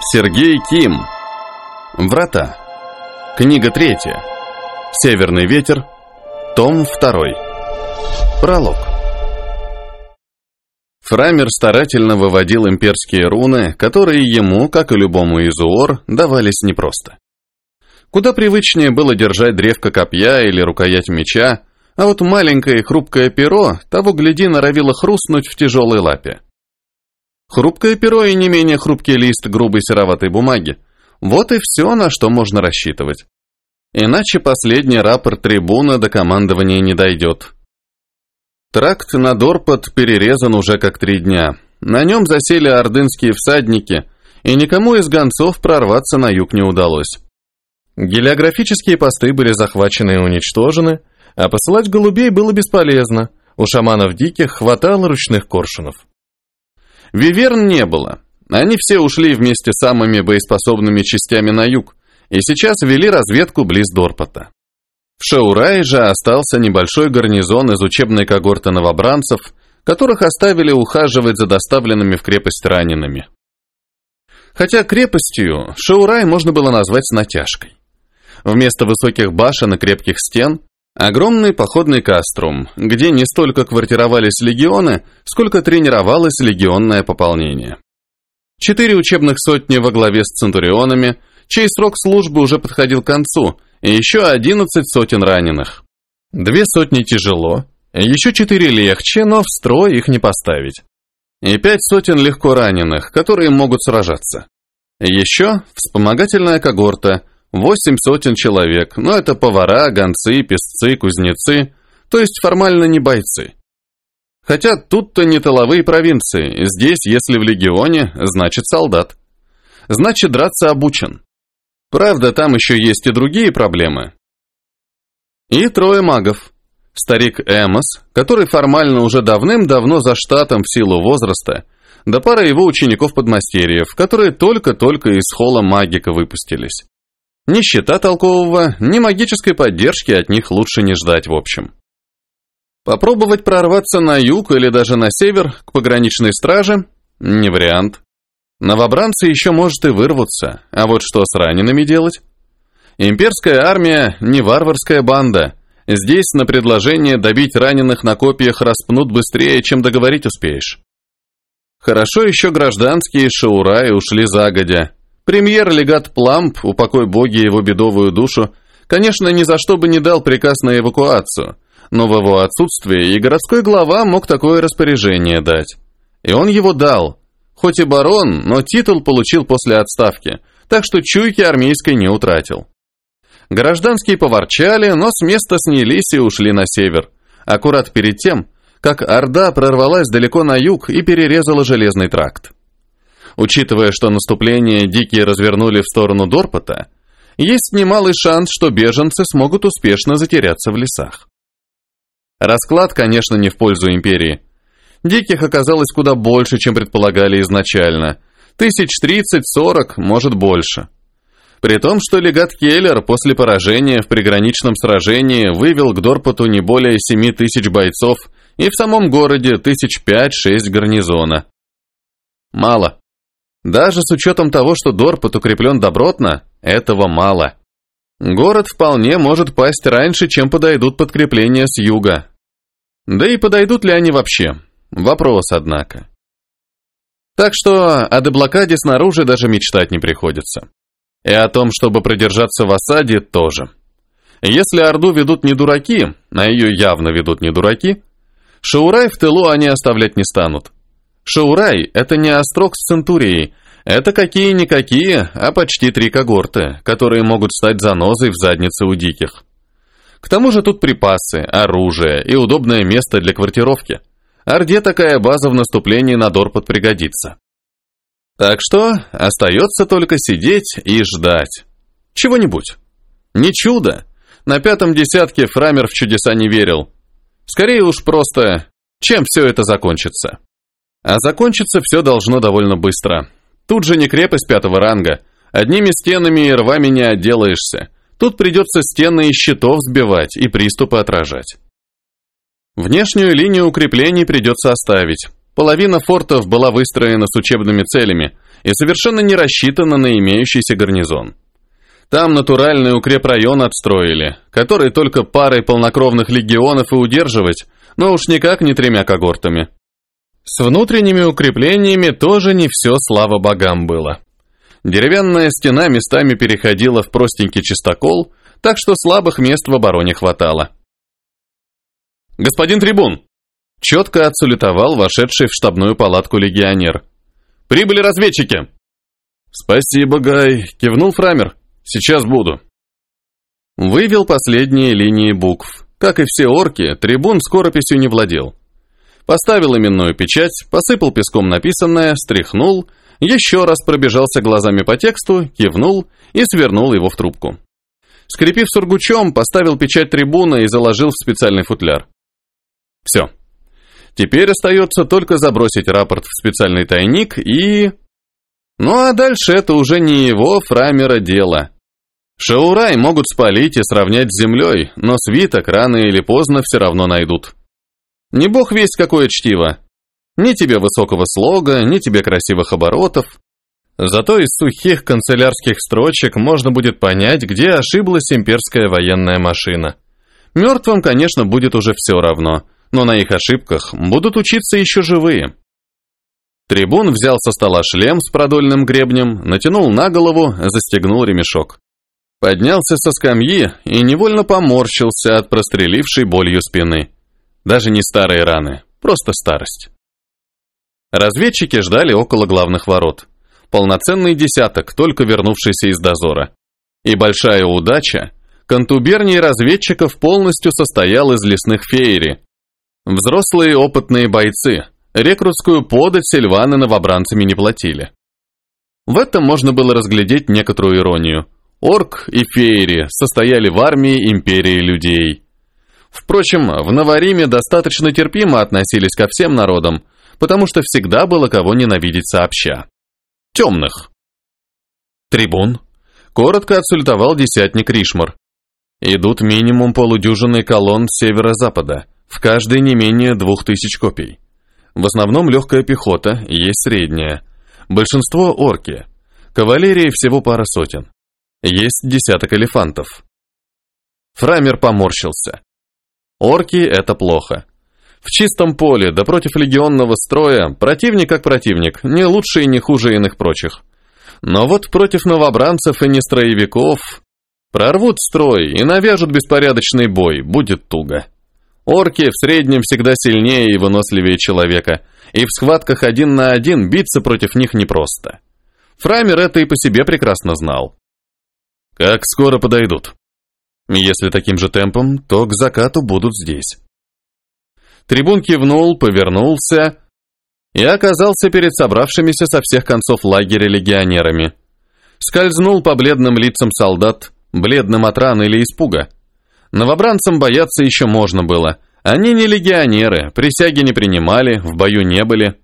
Сергей Ким. Врата. Книга третья. Северный ветер. Том второй. Пролог. Фрамер старательно выводил имперские руны, которые ему, как и любому из Уор, давались непросто. Куда привычнее было держать древко копья или рукоять меча, а вот маленькое хрупкое перо, того гляди, норовило хрустнуть в тяжелой лапе. Хрупкое перо и не менее хрупкий лист грубой сероватой бумаги. Вот и все, на что можно рассчитывать. Иначе последний рапорт трибуна до командования не дойдет. Тракт на Дорпот перерезан уже как три дня. На нем засели ордынские всадники, и никому из гонцов прорваться на юг не удалось. Гелиографические посты были захвачены и уничтожены, а посылать голубей было бесполезно, у шаманов диких хватало ручных коршунов. Виверн не было, они все ушли вместе с самыми боеспособными частями на юг, и сейчас вели разведку близ Дорпота. В Шаурае же остался небольшой гарнизон из учебной когорты новобранцев, которых оставили ухаживать за доставленными в крепость ранеными. Хотя крепостью Шаурай можно было назвать с натяжкой. Вместо высоких башен и крепких стен Огромный походный каструм, где не столько квартировались легионы, сколько тренировалось легионное пополнение. Четыре учебных сотни во главе с центурионами, чей срок службы уже подходил к концу, и еще одиннадцать сотен раненых. Две сотни тяжело, еще четыре легче, но в строй их не поставить. И пять сотен легко раненых, которые могут сражаться. Еще вспомогательная когорта – Восемь сотен человек, но это повара, гонцы, песцы, кузнецы, то есть формально не бойцы. Хотя тут-то не тыловые провинции, здесь, если в легионе, значит солдат. Значит, драться обучен. Правда, там еще есть и другие проблемы. И трое магов. Старик Эмос, который формально уже давным-давно за штатом в силу возраста, да пара его учеников-подмастерьев, которые только-только из холла магика выпустились. Ни щита толкового, ни магической поддержки от них лучше не ждать в общем. Попробовать прорваться на юг или даже на север к пограничной страже – не вариант. Новобранцы еще может и вырваться, а вот что с ранеными делать? Имперская армия – не варварская банда. Здесь на предложение добить раненых на копьях распнут быстрее, чем договорить успеешь. Хорошо еще гражданские шаураи ушли загодя, Премьер-легат Пламп, упокой боги его бедовую душу, конечно, ни за что бы не дал приказ на эвакуацию, но в его отсутствие и городской глава мог такое распоряжение дать. И он его дал. Хоть и барон, но титул получил после отставки, так что чуйки армейской не утратил. Гражданские поворчали, но с места снялись и ушли на север, аккурат перед тем, как Орда прорвалась далеко на юг и перерезала железный тракт. Учитывая, что наступление дикие развернули в сторону Дорпота, есть немалый шанс, что беженцы смогут успешно затеряться в лесах. Расклад, конечно, не в пользу империи. Диких оказалось куда больше, чем предполагали изначально. Тысяч тридцать-сорок, может больше. При том, что легат Келлер после поражения в приграничном сражении вывел к Дорпоту не более семи тысяч бойцов и в самом городе тысяч пять-шесть гарнизона. Мало. Даже с учетом того, что Дорпот укреплен добротно, этого мало. Город вполне может пасть раньше, чем подойдут подкрепления с юга. Да и подойдут ли они вообще? Вопрос, однако. Так что о деблокаде снаружи даже мечтать не приходится. И о том, чтобы продержаться в осаде, тоже. Если Орду ведут не дураки, а ее явно ведут не дураки, Шаурай в тылу они оставлять не станут. Шаурай – это не острог с Центурией, это какие-никакие, а почти три когорты, которые могут стать занозой в заднице у диких. К тому же тут припасы, оружие и удобное место для квартировки. Орде такая база в наступлении на Дорпот пригодится. Так что остается только сидеть и ждать. Чего-нибудь. Не чудо. На пятом десятке Фрамер в чудеса не верил. Скорее уж просто, чем все это закончится. А закончиться все должно довольно быстро. Тут же не крепость пятого ранга. Одними стенами и рвами не отделаешься. Тут придется стены из щитов сбивать и приступы отражать. Внешнюю линию укреплений придется оставить. Половина фортов была выстроена с учебными целями, и совершенно не рассчитана на имеющийся гарнизон. Там натуральный укрепрайон отстроили, который только парой полнокровных легионов и удерживать, но уж никак не тремя когортами. С внутренними укреплениями тоже не все слава богам было. Деревянная стена местами переходила в простенький чистокол, так что слабых мест в обороне хватало. «Господин трибун!» Четко отсулетовал вошедший в штабную палатку легионер. «Прибыли разведчики!» «Спасибо, Гай!» — кивнул Фрамер. «Сейчас буду». Вывел последние линии букв. Как и все орки, трибун скорописью не владел. Поставил именную печать, посыпал песком написанное, стряхнул, еще раз пробежался глазами по тексту, кивнул и свернул его в трубку. Скрепив сургучом, поставил печать трибуна и заложил в специальный футляр. Все. Теперь остается только забросить рапорт в специальный тайник и... Ну а дальше это уже не его, Фрамера, дело. Шаурай могут спалить и сравнять с землей, но свиток рано или поздно все равно найдут. Не бог весть какое чтиво. Ни тебе высокого слога, ни тебе красивых оборотов. Зато из сухих канцелярских строчек можно будет понять, где ошиблась имперская военная машина. Мертвым, конечно, будет уже все равно, но на их ошибках будут учиться еще живые. Трибун взял со стола шлем с продольным гребнем, натянул на голову, застегнул ремешок. Поднялся со скамьи и невольно поморщился от прострелившей болью спины. Даже не старые раны, просто старость. Разведчики ждали около главных ворот. Полноценный десяток, только вернувшийся из дозора. И большая удача, контуберний разведчиков полностью состоял из лесных феери. Взрослые опытные бойцы, рекрутскую подать сильваны новобранцами не платили. В этом можно было разглядеть некоторую иронию. Орк и феери состояли в армии империи людей. Впрочем, в Новориме достаточно терпимо относились ко всем народам, потому что всегда было кого ненавидеть сообща. Темных. Трибун. Коротко отсультовал десятник Ришмар. Идут минимум полудюжины колонн северо-запада, в каждой не менее двух тысяч копий. В основном легкая пехота, есть средняя. Большинство орки. Кавалерии всего пара сотен. Есть десяток элефантов. Фрамер поморщился. Орки — это плохо. В чистом поле, да против легионного строя, противник как противник, не лучше и не хуже иных прочих. Но вот против новобранцев и нестроевиков прорвут строй и навяжут беспорядочный бой, будет туго. Орки в среднем всегда сильнее и выносливее человека, и в схватках один на один биться против них непросто. Фрамер это и по себе прекрасно знал. Как скоро подойдут? Если таким же темпом, то к закату будут здесь. Трибун кивнул, повернулся и оказался перед собравшимися со всех концов лагеря легионерами. Скользнул по бледным лицам солдат, бледным от раны или испуга. Новобранцам бояться еще можно было. Они не легионеры, присяги не принимали, в бою не были.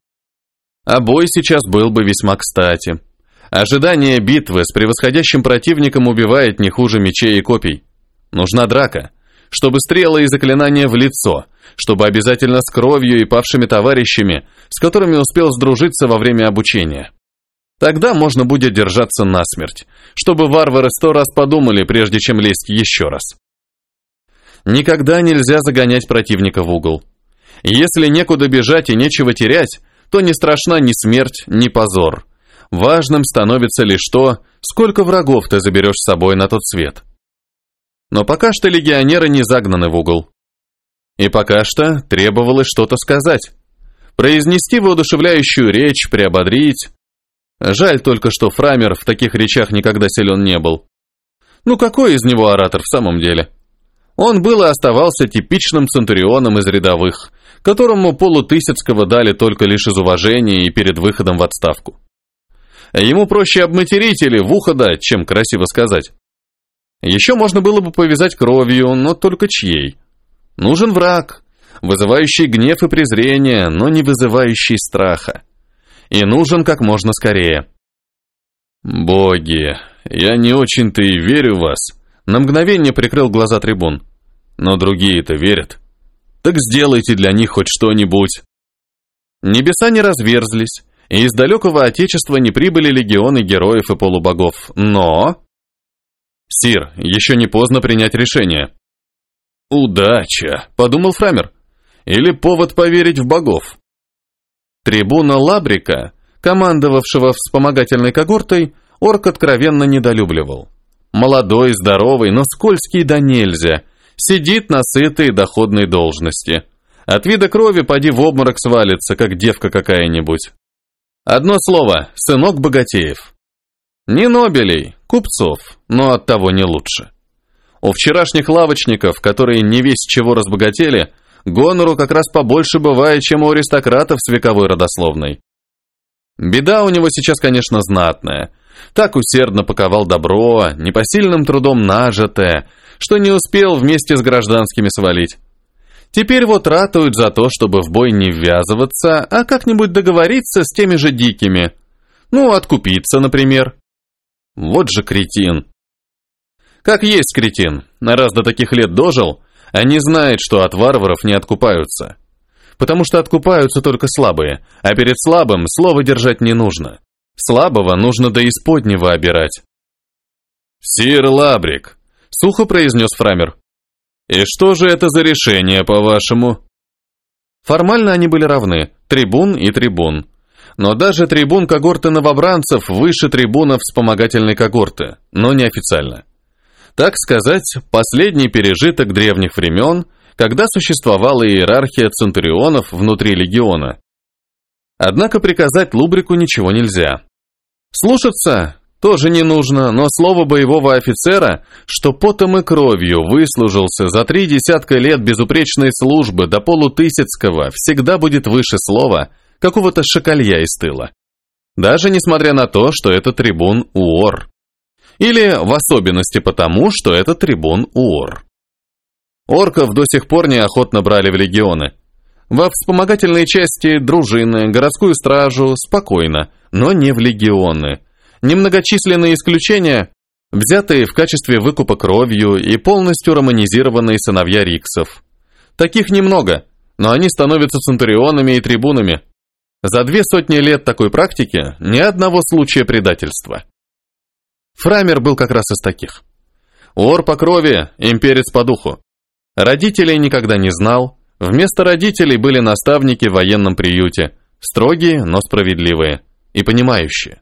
А бой сейчас был бы весьма кстати. Ожидание битвы с превосходящим противником убивает не хуже мечей и копий. Нужна драка чтобы стрелы и заклинания в лицо, чтобы обязательно с кровью и павшими товарищами, с которыми успел сдружиться во время обучения. Тогда можно будет держаться насмерть, чтобы варвары сто раз подумали, прежде чем лезть еще раз. Никогда нельзя загонять противника в угол. Если некуда бежать и нечего терять, то не страшна ни смерть, ни позор. Важным становится лишь то, сколько врагов ты заберешь с собой на тот свет. Но пока что легионеры не загнаны в угол. И пока что требовалось что-то сказать. Произнести воодушевляющую речь, приободрить. Жаль только, что Фрамер в таких речах никогда силен не был. Ну какой из него оратор в самом деле? Он был и оставался типичным центурионом из рядовых, которому полутысяцкого дали только лишь из уважения и перед выходом в отставку. Ему проще обматерить или в ухо дать, чем красиво сказать. Еще можно было бы повязать кровью, но только чьей? Нужен враг, вызывающий гнев и презрение, но не вызывающий страха. И нужен как можно скорее. «Боги, я не очень-то и верю в вас», — на мгновение прикрыл глаза трибун. «Но другие-то верят. Так сделайте для них хоть что-нибудь». Небеса не разверзлись, и из далекого отечества не прибыли легионы героев и полубогов, но... Сир, еще не поздно принять решение. Удача, подумал Фрамер. Или повод поверить в богов. Трибуна Лабрика, командовавшего вспомогательной когортой, орк откровенно недолюбливал. Молодой, здоровый, но скользкий да нельзя. Сидит на сытой доходной должности. От вида крови поди в обморок свалится, как девка какая-нибудь. Одно слово – сынок богатеев. Не Нобелей, купцов, но от того не лучше. У вчерашних лавочников, которые не весь чего разбогатели, гонору как раз побольше бывает, чем у аристократов с вековой родословной. Беда у него сейчас, конечно, знатная. Так усердно паковал добро, непосильным трудом нажитое, что не успел вместе с гражданскими свалить. Теперь вот ратуют за то, чтобы в бой не ввязываться, а как-нибудь договориться с теми же дикими. Ну, откупиться, например. Вот же кретин. Как есть кретин, раз до таких лет дожил, а не знает, что от варваров не откупаются. Потому что откупаются только слабые, а перед слабым слово держать не нужно. Слабого нужно до исподнего обирать. «Сир Лабрик», — сухо произнес Фрамер. «И что же это за решение, по-вашему?» Формально они были равны, трибун и трибун. Но даже трибун когорты новобранцев выше трибуна вспомогательной когорты, но неофициально. Так сказать, последний пережиток древних времен, когда существовала иерархия центурионов внутри легиона. Однако приказать Лубрику ничего нельзя. Слушаться тоже не нужно, но слово боевого офицера, что потом и кровью выслужился за три десятка лет безупречной службы до полутысяцкого, всегда будет выше слова какого-то шакалья из тыла. Даже несмотря на то, что это трибун УОР. Или в особенности потому, что это трибун УОР. Орков до сих пор неохотно брали в легионы. Во вспомогательные части, дружины, городскую стражу спокойно, но не в легионы – Немногочисленные исключения, взятые в качестве выкупа кровью и полностью романизированные сыновья Риксов. Таких немного, но они становятся центурионами и трибунами. За две сотни лет такой практики ни одного случая предательства. Фрамер был как раз из таких. Ор по крови, имперец по духу. Родителей никогда не знал, вместо родителей были наставники в военном приюте, строгие, но справедливые и понимающие.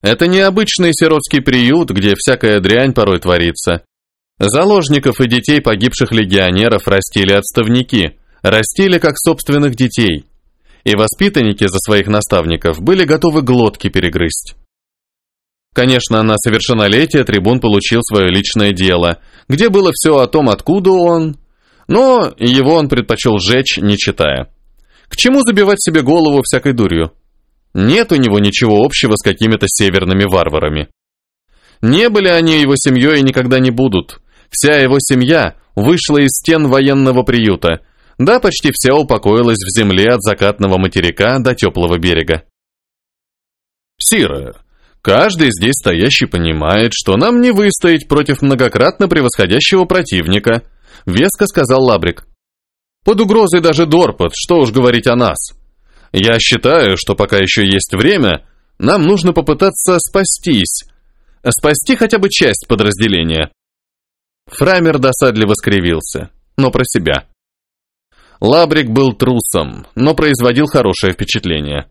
Это не обычный сиротский приют, где всякая дрянь порой творится. Заложников и детей погибших легионеров растили отставники, растили как собственных детей. И воспитанники за своих наставников были готовы глотки перегрызть. Конечно, на совершеннолетие трибун получил свое личное дело, где было все о том, откуда он, но его он предпочел сжечь, не читая. К чему забивать себе голову всякой дурью? Нет у него ничего общего с какими-то северными варварами. Не были они его семьей и никогда не будут. Вся его семья вышла из стен военного приюта. Да, почти вся упокоилась в земле от закатного материка до теплого берега. Сира, каждый здесь стоящий понимает, что нам не выстоять против многократно превосходящего противника, веско сказал Лабрик. Под угрозой даже Дорпот, что уж говорить о нас. Я считаю, что пока еще есть время, нам нужно попытаться спастись. Спасти хотя бы часть подразделения. Фрамер досадливо скривился, но про себя. Лабрик был трусом, но производил хорошее впечатление.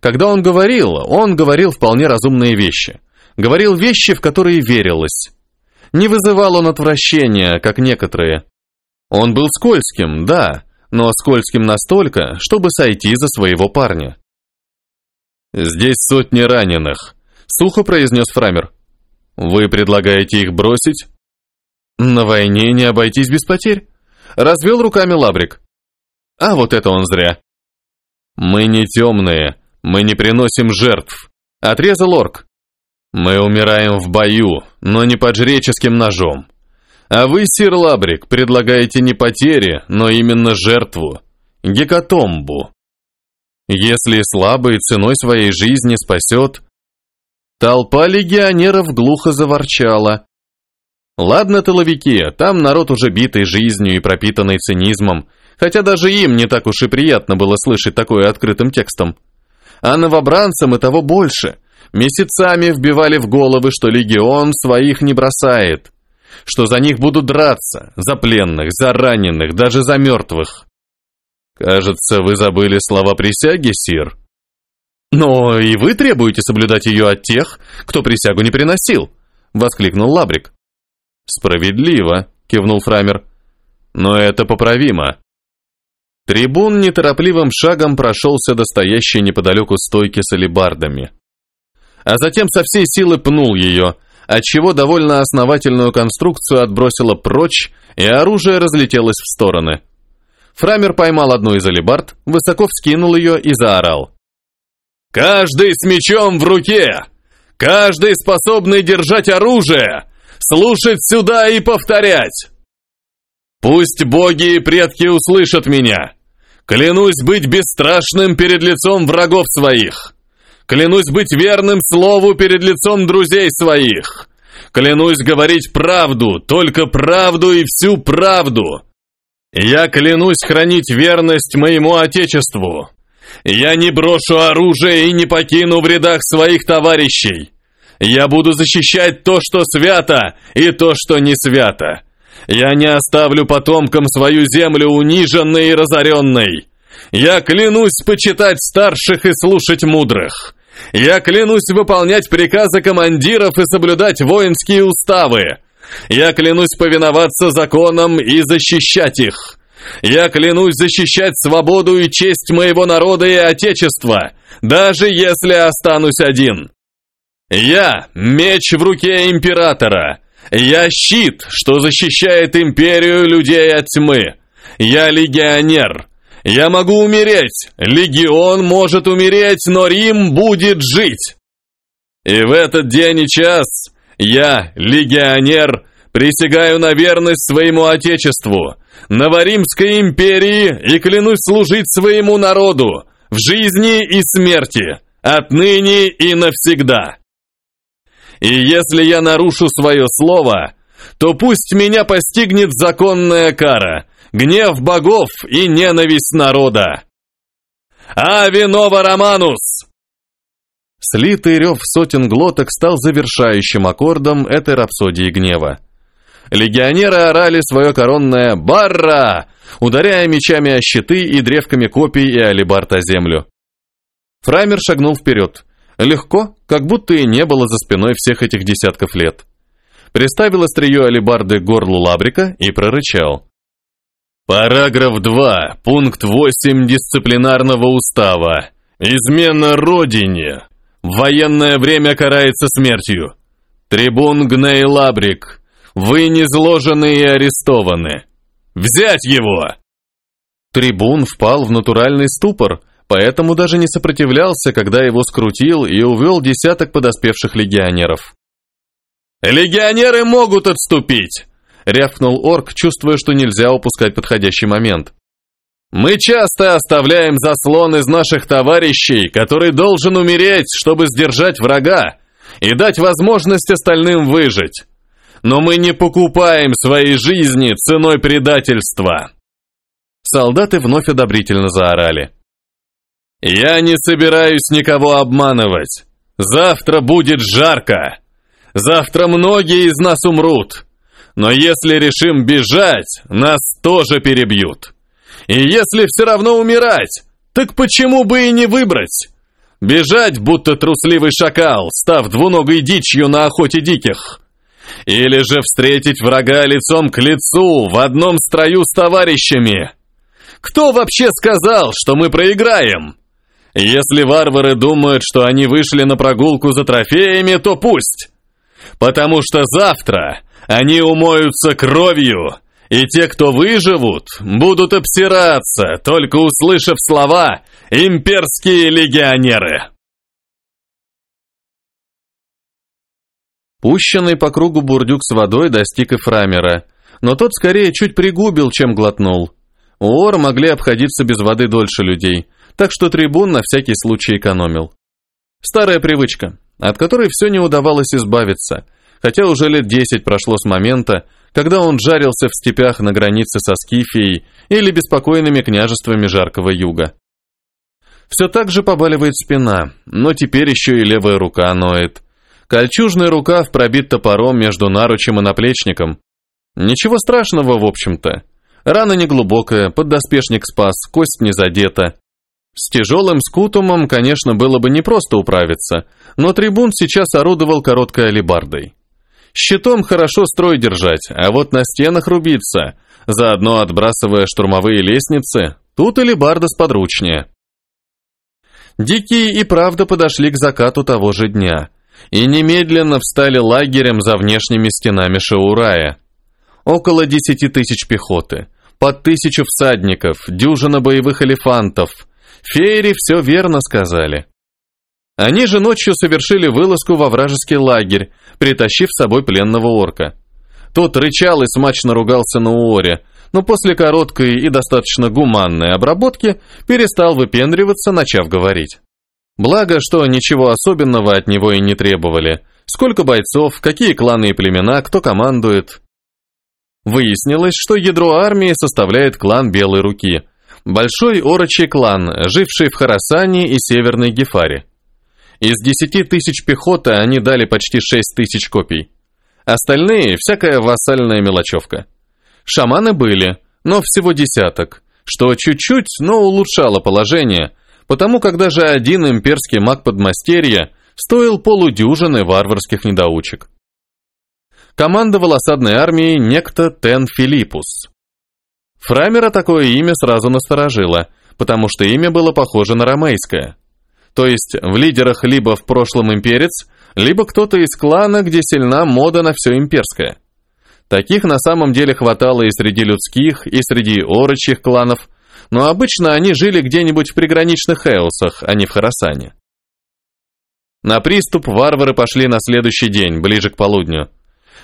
Когда он говорил, он говорил вполне разумные вещи. Говорил вещи, в которые верилось. Не вызывал он отвращения, как некоторые. Он был скользким, да, но скользким настолько, чтобы сойти за своего парня. «Здесь сотни раненых», — сухо произнес Фрамер. «Вы предлагаете их бросить?» «На войне не обойтись без потерь», — развел руками Лабрик. «А вот это он зря». «Мы не темные, мы не приносим жертв», — отрезал орк. «Мы умираем в бою, но не под жреческим ножом. А вы, сир Лабрик, предлагаете не потери, но именно жертву. Гекатомбу. Если слабый ценой своей жизни спасет... Толпа легионеров глухо заворчала. Ладно, тыловики, там народ уже битый жизнью и пропитанный цинизмом, хотя даже им не так уж и приятно было слышать такое открытым текстом. А новобранцам и того больше. Месяцами вбивали в головы, что легион своих не бросает, что за них будут драться, за пленных, за раненых, даже за мертвых. Кажется, вы забыли слова присяги, сир. Но и вы требуете соблюдать ее от тех, кто присягу не приносил, воскликнул Лабрик. Справедливо, кивнул Фрамер. Но это поправимо. Трибун неторопливым шагом прошелся до стоящей неподалеку стойки с алебардами. А затем со всей силы пнул ее, отчего довольно основательную конструкцию отбросило прочь, и оружие разлетелось в стороны. Фрамер поймал одну из алебард, высоко вскинул ее и заорал. «Каждый с мечом в руке! Каждый способный держать оружие! Слушать сюда и повторять! Пусть боги и предки услышат меня! Клянусь быть бесстрашным перед лицом врагов своих! Клянусь быть верным слову перед лицом друзей своих! Клянусь говорить правду, только правду и всю правду! Я клянусь хранить верность моему Отечеству! Я не брошу оружие и не покину в рядах своих товарищей! Я буду защищать то, что свято, и то, что не свято! Я не оставлю потомкам свою землю униженной и разоренной! Я клянусь почитать старших и слушать мудрых! Я клянусь выполнять приказы командиров и соблюдать воинские уставы! Я клянусь повиноваться законам и защищать их! Я клянусь защищать свободу и честь моего народа и отечества, даже если останусь один! Я — меч в руке императора! Я щит, что защищает империю людей от тьмы. Я легионер. Я могу умереть. Легион может умереть, но Рим будет жить. И в этот день и час я, легионер, присягаю на верность своему отечеству, Новоримской империи и клянусь служить своему народу в жизни и смерти, отныне и навсегда. И если я нарушу свое слово, то пусть меня постигнет законная кара, гнев богов и ненависть народа. Ави Нова Романус! Слитый рев сотен глоток стал завершающим аккордом этой рапсодии гнева. Легионеры орали свое коронное «Барра!», ударяя мечами о щиты и древками копий и алибард о землю. Фраймер шагнул вперед. Легко, как будто и не было за спиной всех этих десятков лет. Приставил острие алибарды к горлу лабрика и прорычал. Параграф 2, пункт 8 дисциплинарного устава. Измена Родине. В военное время карается смертью. Трибун Гней Лабрик. Вы низложены и арестованы. Взять его! Трибун впал в натуральный ступор, поэтому даже не сопротивлялся, когда его скрутил и увел десяток подоспевших легионеров. «Легионеры могут отступить!» — рявкнул орк, чувствуя, что нельзя упускать подходящий момент. «Мы часто оставляем заслон из наших товарищей, который должен умереть, чтобы сдержать врага и дать возможность остальным выжить. Но мы не покупаем свои жизни ценой предательства!» Солдаты вновь одобрительно заорали. «Я не собираюсь никого обманывать. Завтра будет жарко. Завтра многие из нас умрут. Но если решим бежать, нас тоже перебьют. И если все равно умирать, так почему бы и не выбрать? Бежать, будто трусливый шакал, став двуногой дичью на охоте диких. Или же встретить врага лицом к лицу в одном строю с товарищами. Кто вообще сказал, что мы проиграем? Если варвары думают, что они вышли на прогулку за трофеями, то пусть. Потому что завтра они умоются кровью, и те, кто выживут, будут обсираться, только услышав слова «имперские легионеры». Пущенный по кругу бурдюк с водой достиг и Фрамера, но тот скорее чуть пригубил, чем глотнул. У Ор могли обходиться без воды дольше людей, так что трибун на всякий случай экономил. Старая привычка, от которой все не удавалось избавиться, хотя уже лет десять прошло с момента, когда он жарился в степях на границе со Скифией или беспокойными княжествами жаркого юга. Все так же побаливает спина, но теперь еще и левая рука ноет. Кольчужный рукав пробит топором между наручем и наплечником. Ничего страшного, в общем-то. Рана неглубокая, поддоспешник спас, кость не задета. С тяжелым скутумом, конечно, было бы непросто управиться, но трибун сейчас орудовал короткой алебардой. Щитом хорошо строй держать, а вот на стенах рубиться, заодно отбрасывая штурмовые лестницы, тут алебарда сподручнее. Дикие и правда подошли к закату того же дня и немедленно встали лагерем за внешними стенами Шаурая. Около десяти тысяч пехоты, под тысячу всадников, дюжина боевых элефантов. Феери все верно сказали. Они же ночью совершили вылазку во вражеский лагерь, притащив с собой пленного орка. Тот рычал и смачно ругался на Уоре, но после короткой и достаточно гуманной обработки перестал выпендриваться, начав говорить. Благо, что ничего особенного от него и не требовали. Сколько бойцов, какие кланы и племена, кто командует. Выяснилось, что ядро армии составляет клан Белой Руки. Большой орочий клан, живший в Харасане и Северной Гефаре. Из десяти тысяч пехоты они дали почти шесть тысяч копий. Остальные – всякая вассальная мелочевка. Шаманы были, но всего десяток, что чуть-чуть, но улучшало положение, потому как даже один имперский маг подмастерья стоил полудюжины варварских недоучек. Командовал осадной армией некто Тен Филиппус. Фрамера такое имя сразу насторожило, потому что имя было похоже на ромейское. То есть в лидерах либо в прошлом имперец, либо кто-то из клана, где сильна мода на все имперское. Таких на самом деле хватало и среди людских, и среди орочьих кланов, но обычно они жили где-нибудь в приграничных Эосах, а не в Харасане. На приступ варвары пошли на следующий день, ближе к полудню.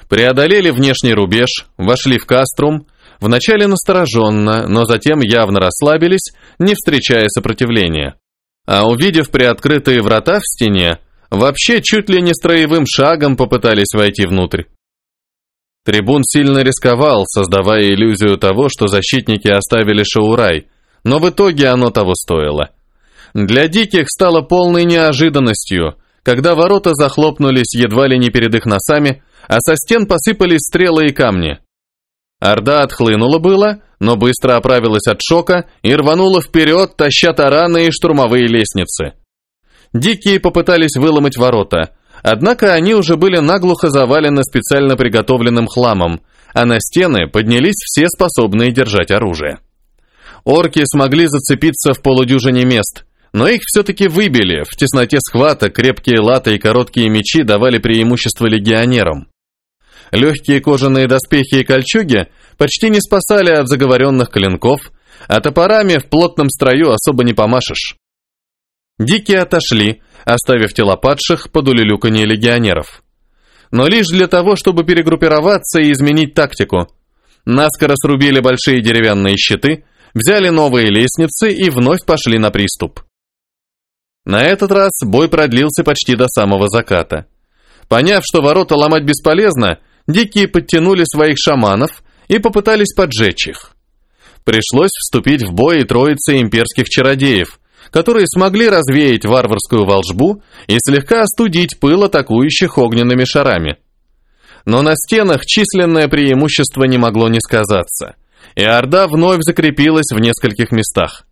Преодолели внешний рубеж, вошли в Каструм, вначале настороженно, но затем явно расслабились, не встречая сопротивления. А увидев приоткрытые врата в стене, вообще чуть ли не строевым шагом попытались войти внутрь. Трибун сильно рисковал, создавая иллюзию того, что защитники оставили Шаурай, но в итоге оно того стоило. Для диких стало полной неожиданностью, когда ворота захлопнулись едва ли не перед их носами, а со стен посыпались стрелы и камни. Орда отхлынула было, но быстро оправилась от шока и рванула вперед, таща тараны и штурмовые лестницы. Дикие попытались выломать ворота, однако они уже были наглухо завалены специально приготовленным хламом, а на стены поднялись все способные держать оружие. Орки смогли зацепиться в полудюжине мест, но их все-таки выбили, в тесноте схвата крепкие латы и короткие мечи давали преимущество легионерам. Легкие кожаные доспехи и кольчуги почти не спасали от заговоренных клинков, а топорами в плотном строю особо не помашешь. Дикие отошли, оставив тела падших под улюлюканье легионеров. Но лишь для того, чтобы перегруппироваться и изменить тактику. Наскоро срубили большие деревянные щиты, взяли новые лестницы и вновь пошли на приступ. На этот раз бой продлился почти до самого заката. Поняв, что ворота ломать бесполезно, дикие подтянули своих шаманов и попытались поджечь их. Пришлось вступить в бой и троице имперских чародеев, которые смогли развеять варварскую волжбу и слегка остудить пыл атакующих огненными шарами. Но на стенах численное преимущество не могло не сказаться, и Орда вновь закрепилась в нескольких местах.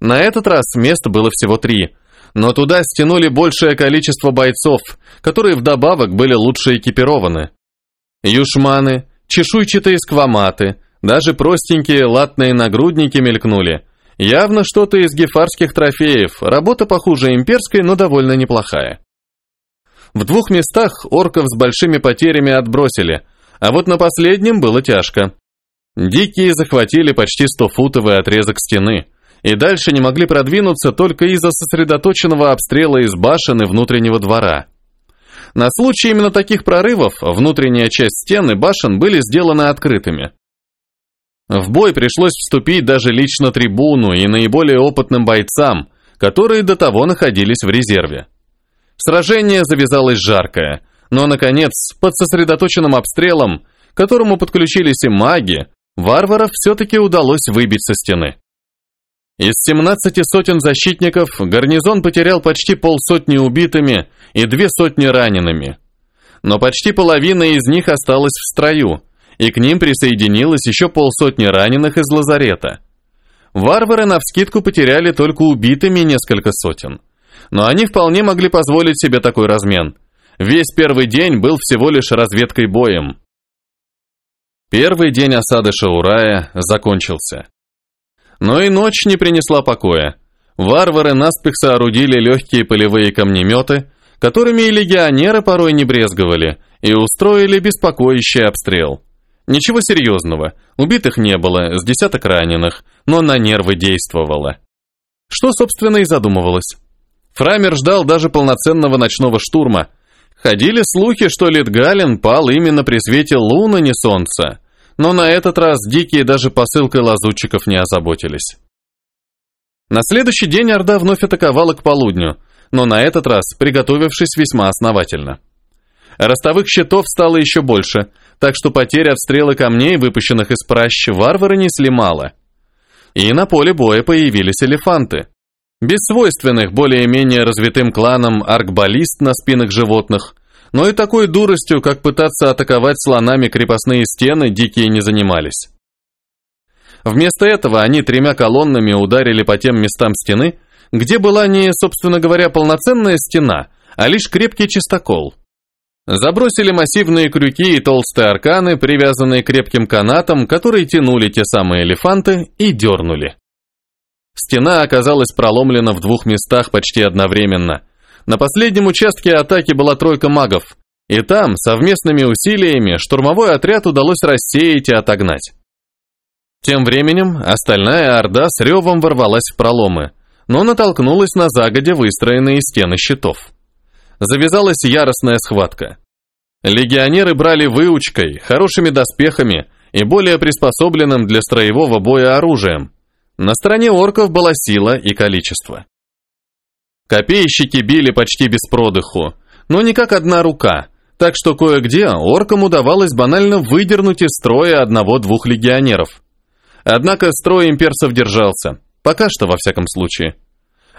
На этот раз мест было всего три, но туда стянули большее количество бойцов, которые вдобавок были лучше экипированы. Юшманы, чешуйчатые скваматы, даже простенькие латные нагрудники мелькнули. Явно что-то из гефарских трофеев, работа похуже имперской, но довольно неплохая. В двух местах орков с большими потерями отбросили, а вот на последнем было тяжко. Дикие захватили почти стофутовый отрезок стены, и дальше не могли продвинуться только из-за сосредоточенного обстрела из башен и внутреннего двора. На случай именно таких прорывов внутренняя часть стены башен были сделаны открытыми. В бой пришлось вступить даже лично трибуну и наиболее опытным бойцам, которые до того находились в резерве. Сражение завязалось жаркое, но, наконец, под сосредоточенным обстрелом, к которому подключились и маги, варваров все-таки удалось выбить со стены. Из 17 сотен защитников гарнизон потерял почти полсотни убитыми и две сотни ранеными. Но почти половина из них осталась в строю, и к ним присоединилось еще полсотни раненых из лазарета. Варвары навскидку потеряли только убитыми несколько сотен. Но они вполне могли позволить себе такой размен. Весь первый день был всего лишь разведкой боем. Первый день осады Шаурая закончился. Но и ночь не принесла покоя. Варвары наспех соорудили легкие полевые камнеметы, которыми и легионеры порой не брезговали, и устроили беспокоящий обстрел. Ничего серьезного, убитых не было, с десяток раненых, но на нервы действовало. Что, собственно, и задумывалось. Фрамер ждал даже полноценного ночного штурма. Ходили слухи, что Литгалин пал именно при свете луны, не солнца, но на этот раз дикие даже посылкой лазутчиков не озаботились. На следующий день Орда вновь атаковала к полудню, но на этот раз приготовившись весьма основательно. Ростовых щитов стало еще больше, так что потерь от стрелы камней, выпущенных из пращ, варвары несли мало. И на поле боя появились элефанты. Без свойственных более-менее развитым кланам аркбалист на спинах животных, но и такой дуростью, как пытаться атаковать слонами крепостные стены, дикие не занимались. Вместо этого они тремя колоннами ударили по тем местам стены, где была не, собственно говоря, полноценная стена, а лишь крепкий чистокол. Забросили массивные крюки и толстые арканы, привязанные крепким канатом, которые тянули те самые элефанты, и дернули. Стена оказалась проломлена в двух местах почти одновременно, на последнем участке атаки была тройка магов, и там, совместными усилиями, штурмовой отряд удалось рассеять и отогнать. Тем временем остальная орда с ревом ворвалась в проломы, но натолкнулась на загодя выстроенные стены щитов. Завязалась яростная схватка. Легионеры брали выучкой, хорошими доспехами и более приспособленным для строевого боя оружием. На стороне орков была сила и количество. Копейщики били почти без продыху, но не как одна рука, так что кое-где оркам удавалось банально выдернуть из строя одного-двух легионеров. Однако строй имперцев держался, пока что во всяком случае.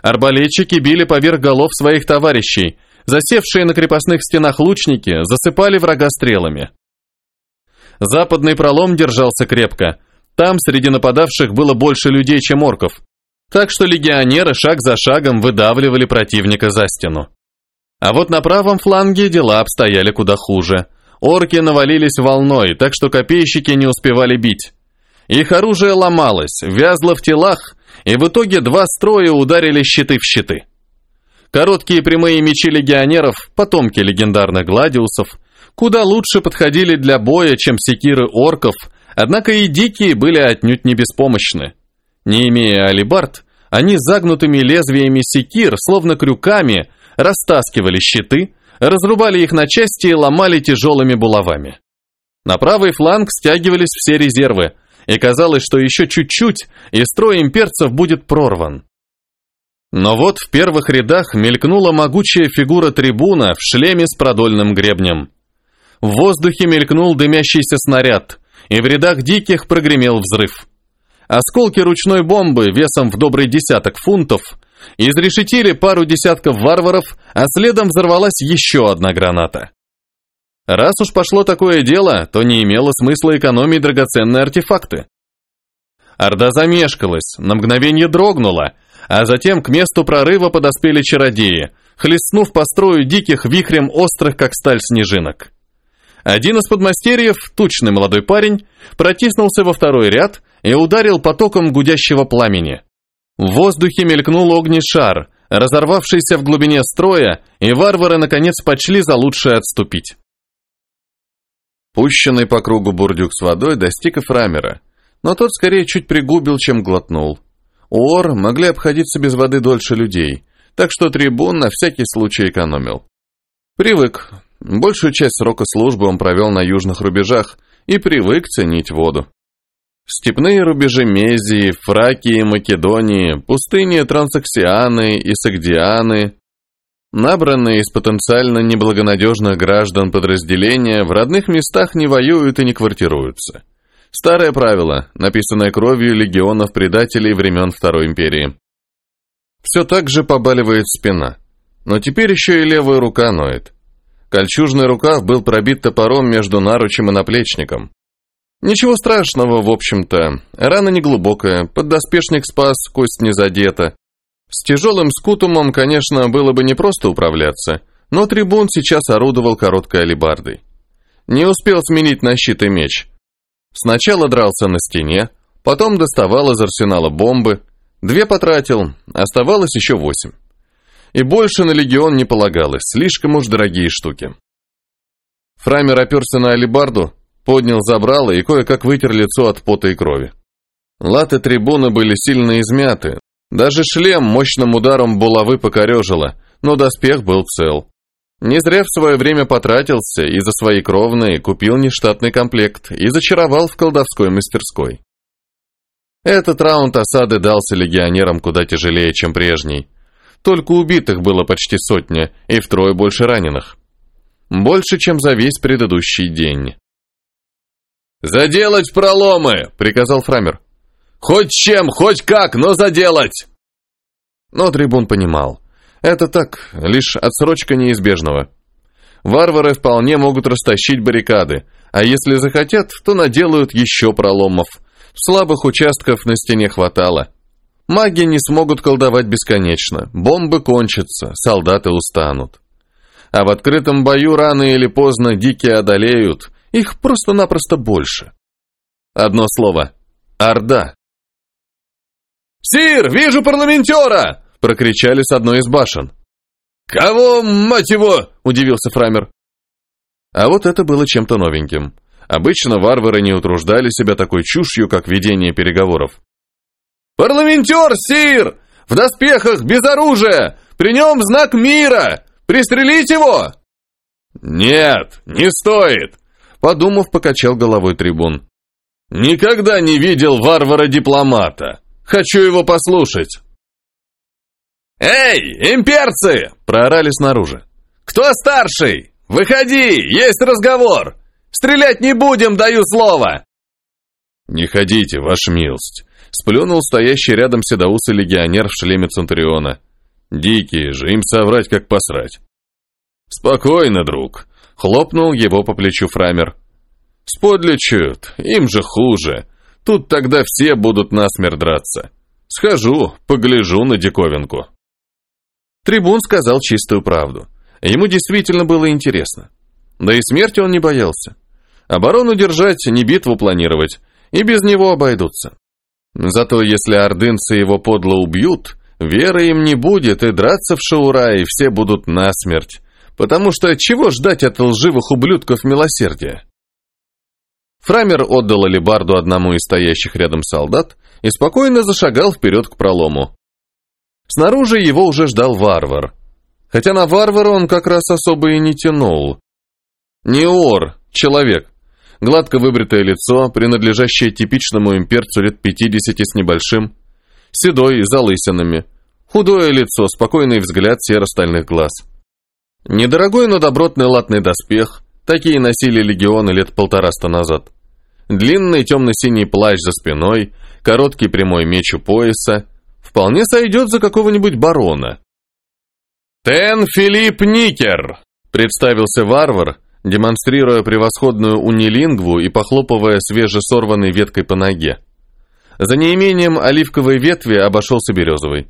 Арбалетчики били поверх голов своих товарищей, засевшие на крепостных стенах лучники засыпали врага стрелами. Западный пролом держался крепко. Там среди нападавших было больше людей, чем орков, так что легионеры шаг за шагом выдавливали противника за стену. А вот на правом фланге дела обстояли куда хуже. Орки навалились волной, так что копейщики не успевали бить. Их оружие ломалось, вязло в телах, и в итоге два строя ударили щиты в щиты. Короткие прямые мечи легионеров, потомки легендарных гладиусов, куда лучше подходили для боя, чем секиры орков, однако и дикие были отнюдь не беспомощны. Не имея алибард, они загнутыми лезвиями секир, словно крюками, растаскивали щиты, разрубали их на части и ломали тяжелыми булавами. На правый фланг стягивались все резервы, и казалось, что еще чуть-чуть, и строй имперцев будет прорван. Но вот в первых рядах мелькнула могучая фигура трибуна в шлеме с продольным гребнем. В воздухе мелькнул дымящийся снаряд, и в рядах диких прогремел взрыв. Осколки ручной бомбы весом в добрый десяток фунтов изрешетили пару десятков варваров, а следом взорвалась еще одна граната. Раз уж пошло такое дело, то не имело смысла экономить драгоценные артефакты. Орда замешкалась, на мгновение дрогнула, а затем к месту прорыва подоспели чародеи, хлестнув по строю диких вихрем острых, как сталь снежинок. Один из подмастерьев, тучный молодой парень, протиснулся во второй ряд и ударил потоком гудящего пламени. В воздухе мелькнул огненный шар, разорвавшийся в глубине строя, и варвары наконец почли за лучшее отступить. Пущенный по кругу бурдюк с водой достиг Эфрамера, но тот скорее чуть пригубил, чем глотнул. Уор могли обходиться без воды дольше людей, так что трибун на всякий случай экономил. Привык. Большую часть срока службы он провел на южных рубежах и привык ценить воду. Степные рубежи Мезии, Фракии, Македонии, пустыни Трансаксианы и Сагдианы, набранные из потенциально неблагонадежных граждан подразделения, в родных местах не воюют и не квартируются. Старое правило, написанное кровью легионов-предателей времен Второй империи. Все так же побаливает спина, но теперь еще и левая рука ноет. Кольчужный рукав был пробит топором между наручем и наплечником. Ничего страшного, в общем-то. Рана неглубокая, поддоспешник спас, кость не задета. С тяжелым скутумом, конечно, было бы непросто управляться, но трибун сейчас орудовал короткой алебардой. Не успел сменить на щит и меч. Сначала дрался на стене, потом доставал из арсенала бомбы, две потратил, оставалось еще восемь. И больше на легион не полагалось, слишком уж дорогие штуки. Фрамер оперся на алебарду, поднял забрало и кое-как вытер лицо от пота и крови. Латы трибуны были сильно измяты, даже шлем мощным ударом булавы покорежило, но доспех был цел. Не зря в свое время потратился и за свои кровные купил нештатный комплект и зачаровал в колдовской мастерской. Этот раунд осады дался легионерам куда тяжелее, чем прежний. Только убитых было почти сотня и втрое больше раненых. Больше, чем за весь предыдущий день. «Заделать проломы!» — приказал Фрамер. «Хоть чем, хоть как, но заделать!» Но трибун понимал. Это так, лишь отсрочка неизбежного. Варвары вполне могут растащить баррикады, а если захотят, то наделают еще проломов. Слабых участков на стене хватало. Маги не смогут колдовать бесконечно, бомбы кончатся, солдаты устанут. А в открытом бою рано или поздно дикие одолеют, их просто-напросто больше. Одно слово – Орда. «Сир, вижу парламентера!» – прокричали с одной из башен. «Кого, мать его?» – удивился Фрамер. А вот это было чем-то новеньким. Обычно варвары не утруждали себя такой чушью, как ведение переговоров. «Парламентер, сир! В доспехах, без оружия! При нем знак мира! Пристрелить его!» «Нет, не стоит!» Подумав, покачал головой трибун. «Никогда не видел варвара-дипломата. Хочу его послушать». «Эй, имперцы!» – проорали снаружи. «Кто старший? Выходи, есть разговор! Стрелять не будем, даю слово!» «Не ходите, ваша милость!» – сплюнул стоящий рядом седоусый легионер в шлеме Центуриона. «Дикие же, им соврать, как посрать!» «Спокойно, друг!» Хлопнул его по плечу Фрамер. «Сподличают, им же хуже. Тут тогда все будут насмерть драться. Схожу, погляжу на диковинку». Трибун сказал чистую правду. Ему действительно было интересно. Да и смерти он не боялся. Оборону держать, не битву планировать, и без него обойдутся. Зато если ордынцы его подло убьют, веры им не будет, и драться в Шаурае все будут насмерть, Потому что чего ждать от лживых ублюдков милосердия? Фрамер отдал алебарду одному из стоящих рядом солдат и спокойно зашагал вперед к пролому. Снаружи его уже ждал варвар. Хотя на варвара он как раз особо и не тянул. Не ор, человек. Гладко выбритое лицо, принадлежащее типичному имперцу лет 50 с небольшим, седой, залысинами, худое лицо, спокойный взгляд серо-стальных глаз. Недорогой, но добротный латный доспех, такие носили легионы лет полтораста назад. Длинный темно-синий плащ за спиной, короткий прямой меч у пояса. Вполне сойдет за какого-нибудь барона. «Тен Филипп Никер!» – представился варвар, демонстрируя превосходную унилингву и похлопывая свежесорванной веткой по ноге. За неимением оливковой ветви обошелся березовый.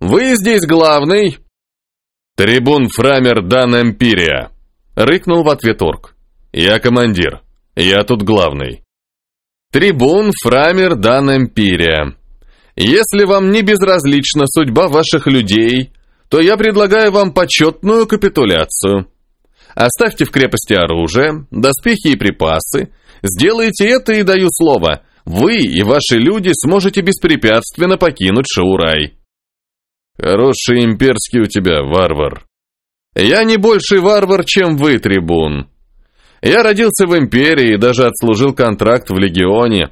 «Вы здесь главный?» «Трибун Фрамер Дан Эмпирия!» — рыкнул в ответ орк. «Я командир. Я тут главный». «Трибун Фрамер Дан Эмпирия. Если вам не безразлична судьба ваших людей, то я предлагаю вам почетную капитуляцию. Оставьте в крепости оружие, доспехи и припасы, сделайте это и даю слово, вы и ваши люди сможете беспрепятственно покинуть Шаурай». Хороший имперский у тебя, варвар. Я не больший варвар, чем вы, трибун. Я родился в империи и даже отслужил контракт в легионе.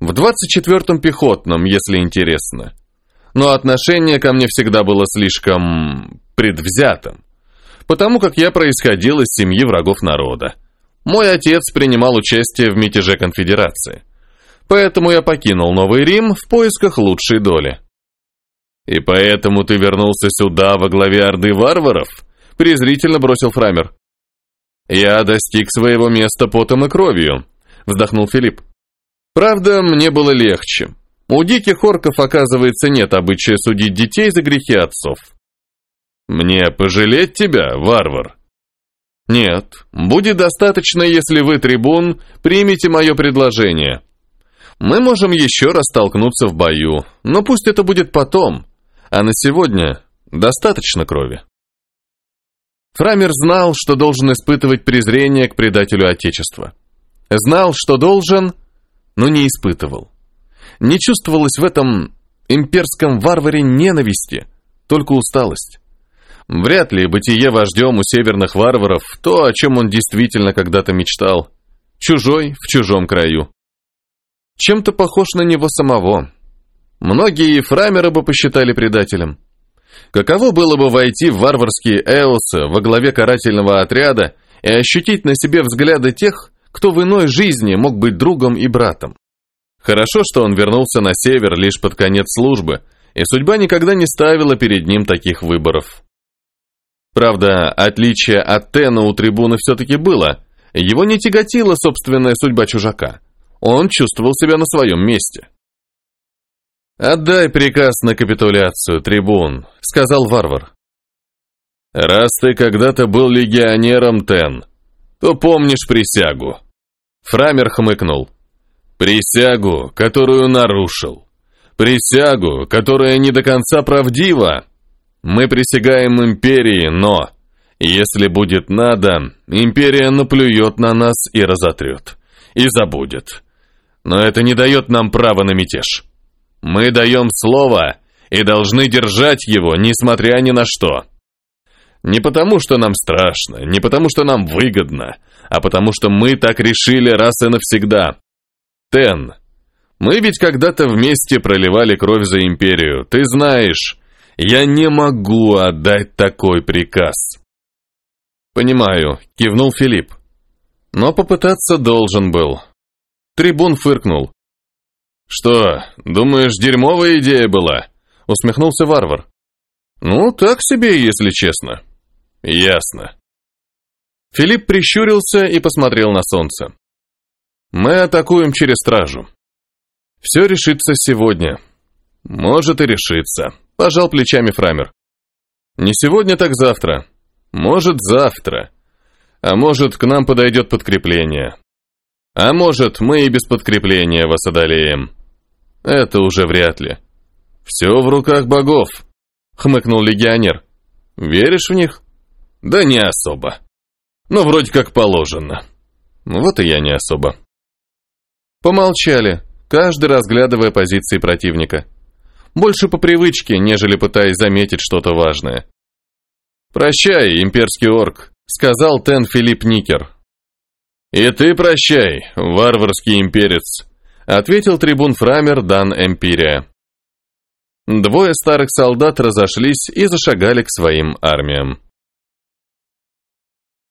В 24-м пехотном, если интересно. Но отношение ко мне всегда было слишком... предвзятым. Потому как я происходил из семьи врагов народа. Мой отец принимал участие в мятеже конфедерации. Поэтому я покинул Новый Рим в поисках лучшей доли. «И поэтому ты вернулся сюда во главе Орды варваров?» – презрительно бросил Фрамер. «Я достиг своего места потом и кровью», – вздохнул Филипп. «Правда, мне было легче. У диких орков, оказывается, нет обычая судить детей за грехи отцов». «Мне пожалеть тебя, варвар?» «Нет, будет достаточно, если вы, трибун, примете мое предложение. Мы можем еще раз столкнуться в бою, но пусть это будет потом, а на сегодня достаточно крови». Фрамер знал, что должен испытывать презрение к предателю Отечества. Знал, что должен, но не испытывал. Не чувствовалось в этом имперском варваре ненависти, только усталость. Вряд ли бытие вождем у северных варваров то, о чем он действительно когда-то мечтал. Чужой в чужом краю. Чем-то похож на него самого. Многие фрамеры бы посчитали предателем. Каково было бы войти в варварские эосы во главе карательного отряда и ощутить на себе взгляды тех, кто в иной жизни мог быть другом и братом. Хорошо, что он вернулся на север лишь под конец службы, и судьба никогда не ставила перед ним таких выборов. Правда, отличие от Тена у трибуны все-таки было. Его не тяготила собственная судьба чужака. Он чувствовал себя на своем месте. «Отдай приказ на капитуляцию, трибун», — сказал варвар. «Раз ты когда-то был легионером, Тен, то помнишь присягу». Фрамер хмыкнул. «Присягу, которую нарушил. Присягу, которая не до конца правдива. Мы присягаем империи, но, если будет надо, империя наплюет на нас и разотрет. И забудет. Но это не дает нам права на мятеж. Мы даем слово и должны держать его, несмотря ни на что. Не потому, что нам страшно, не потому, что нам выгодно, а потому, что мы так решили раз и навсегда. Тен, мы ведь когда-то вместе проливали кровь за империю, ты знаешь, я не могу отдать такой приказ. Понимаю, кивнул Филипп. Но попытаться должен был. Трибун фыркнул. Что, думаешь, дерьмовая идея была? Усмехнулся варвар. Ну, так себе, если честно. Ясно. Филипп прищурился и посмотрел на солнце. Мы атакуем через стражу. Все решится сегодня. Может и решится. Пожал плечами Фрамер. Не сегодня, так завтра. Может, завтра. А может, к нам подойдет подкрепление. А может, мы и без подкрепления вас одолеем. Это уже вряд ли. Все в руках богов, хмыкнул легионер. Веришь в них? Да не особо. Но вроде как положено. Вот и я не особо. Помолчали, каждый разглядывая позиции противника больше по привычке, нежели пытаясь заметить что-то важное. «Прощай, имперский орк», — сказал Тен Филипп Никер. «И ты прощай, варварский имперец», — ответил трибун Фрамер Дан Эмпирия. Двое старых солдат разошлись и зашагали к своим армиям.